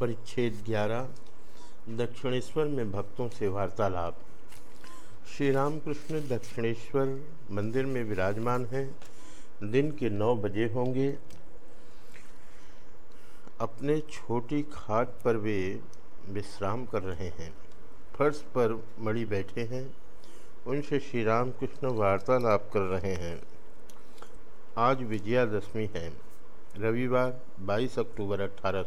परिच्छेद ग्यारह, दक्षिणेश्वर में भक्तों से वार्तालाप। श्री रामकृष्ण दक्षिणेश्वर मंदिर में विराजमान हैं। दिन के नौ बजे होंगे। अपने छोटी खाट पर वे विश्राम कर रहे हैं। फर्श पर मणि बैठे हैं। उनसे श्री रामकृष्ण वार्तालाप कर रहे हैं। आज विजयादशमी है। रविवार 22 अक्टूबर अठारह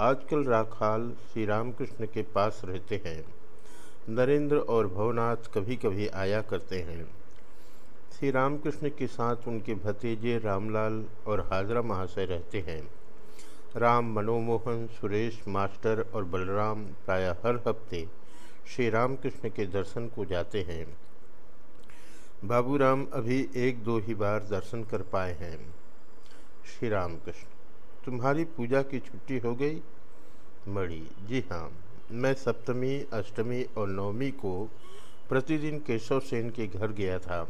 आजकल राखाल श्री रामकृष्ण के पास रहते हैं। नरेंद्र और भवनाथ कभी कभी आया करते हैं। श्री रामकृष्ण के साथ उनके भतीजे रामलाल और हाजरा महाशय रहते हैं। राम, मनोमोहन, सुरेश, मास्टर और बलराम प्रायः हर हफ़्ते श्री रामकृष्ण के दर्शन को जाते हैं। बाबूराम अभी एक दो ही बार दर्शन कर पाए हैं। श्री राम कृष्ण तुम्हारी पूजा की छुट्टी हो गई? मणि, जी हाँ मैं सप्तमी, अष्टमी और नवमी को प्रतिदिन केशव सेन के घर गया था।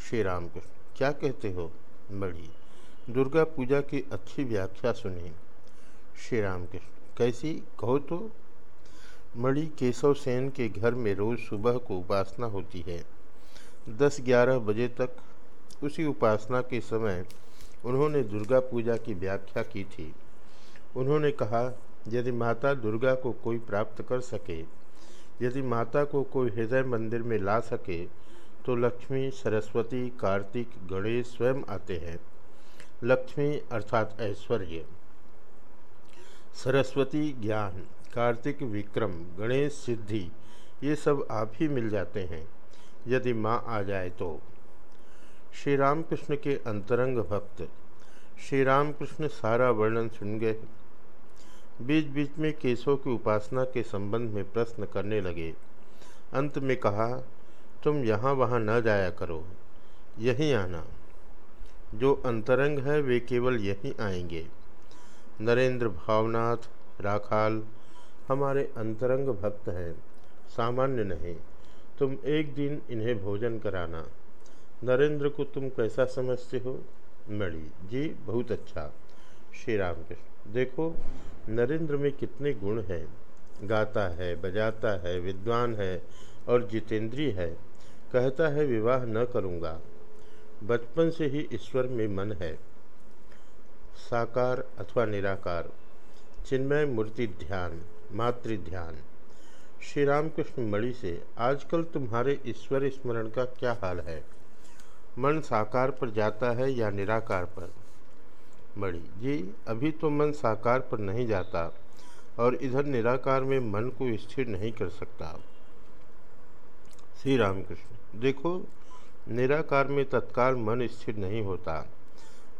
श्री राम कृष्ण क्या कहते हो? मणि, दुर्गा पूजा की अच्छी व्याख्या सुनी। श्री राम कृष्ण कैसी? कहो तो। मणि, केशव सेन के घर में रोज़ सुबह को उपासना होती है। दस ग्यारह बजे तक उसी उपासना के समय उन्होंने दुर्गा पूजा की व्याख्या की थी। उन्होंने कहा, यदि माता दुर्गा को कोई प्राप्त कर सके, यदि माता को कोई हृदय मंदिर में ला सके तो लक्ष्मी, सरस्वती, कार्तिक, गणेश स्वयं आते हैं। लक्ष्मी अर्थात ऐश्वर्य। सरस्वती ज्ञान, कार्तिक विक्रम, गणेश सिद्धि, ये सब आप ही मिल जाते हैं। यदि माँ आ जाए तो। श्री रामकृष्ण के अंतरंग भक्त। श्री रामकृष्ण सारा वर्णन सुन गए। बीच बीच में केशव की उपासना के संबंध में प्रश्न करने लगे। अंत में कहा, तुम यहाँ वहाँ न जाया करो। यहीं आना। जो अंतरंग है, वे केवल यहीं आएँगे। नरेंद्र भावनाथ, राखाल, हमारे अंतरंग भक्त हैं। सामान्य नहीं। तुम एक दिन इन्हें भोजन कराना। नरेंद्र को तुम कैसा समझते हो? मणि जी, बहुत अच्छा। श्री राम कृष्ण देखो, नरेंद्र में कितने गुण हैं। गाता है, बजाता है, विद्वान है और जितेंद्रीय है। कहता है, विवाह न करूँगा। बचपन से ही ईश्वर में मन है। साकार अथवा निराकार, चिन्मय मूर्ति ध्यान, मातृ ध्यान। श्री रामकृष्ण मणि से, आजकल तुम्हारे ईश्वर स्मरण का क्या हाल है? मन साकार पर जाता है या निराकार पर? मणि, जी, अभी तो मन साकार पर नहीं जाता और इधर निराकार में मन को स्थिर नहीं कर सकता। श्री रामकृष्ण, देखो, निराकार में तत्काल मन स्थिर नहीं होता।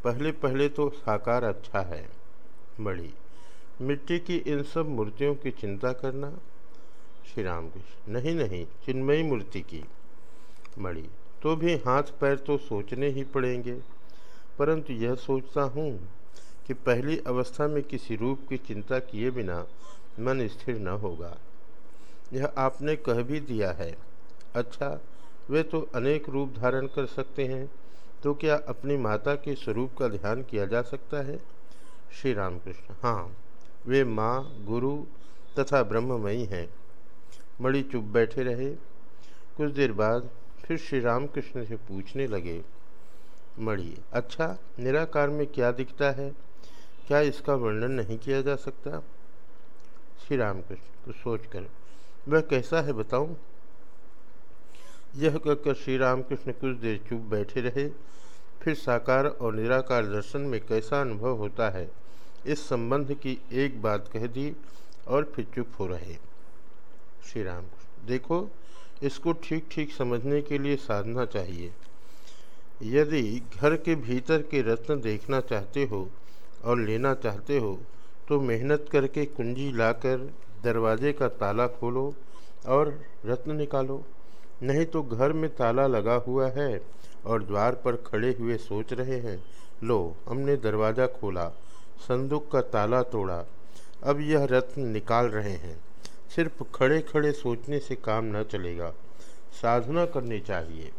पहले पहले तो साकार अच्छा है। मणि, मिट्टी की इन सब मूर्तियों की चिंता करना? श्री राम कृष्ण नहीं नहीं, चिन्मयी मूर्ति की। मणि तो भी हाथ पैर तो सोचने ही पड़ेंगे। परंतु यह सोचता हूँ कि पहली अवस्था में किसी रूप की चिंता किए बिना मन स्थिर न होगा। यह आपने कह भी दिया है। अच्छा वे तो अनेक रूप धारण कर सकते हैं। तो क्या अपनी माता के स्वरूप का ध्यान किया जा सकता है? श्री रामकृष्ण हाँ वे माँ, गुरु तथा ब्रह्ममयी हैं। मणि चुप बैठे रहे। कुछ देर बाद फिर श्री रामकृष्ण से पूछने लगे मणि अच्छा निराकार में क्या दिखता है? क्या इसका वर्णन नहीं किया जा सकता? श्री रामकृष्ण कुछ सोचकर, वह कैसा है बताऊँ? यह कहकर श्री रामकृष्ण कुछ देर चुप बैठे रहे। फिर साकार और निराकार दर्शन में कैसा अनुभव होता है, इस संबंध की एक बात कह दी और फिर चुप हो रहे। श्री राम देखो इसको ठीक ठीक समझने के लिए साधना चाहिए। यदि घर के भीतर के रत्न देखना चाहते हो और लेना चाहते हो तो मेहनत करके कुंजी लाकर दरवाजे का ताला खोलो और रत्न निकालो। नहीं तो घर में ताला लगा हुआ है और द्वार पर खड़े हुए सोच रहे हैं, लो, हमने दरवाज़ा खोला, संदूक का ताला तोड़ा, अब यह रत्न निकाल रहे हैं। सिर्फ़ खड़े खड़े सोचने से काम न चलेगा। साधना करनी चाहिए।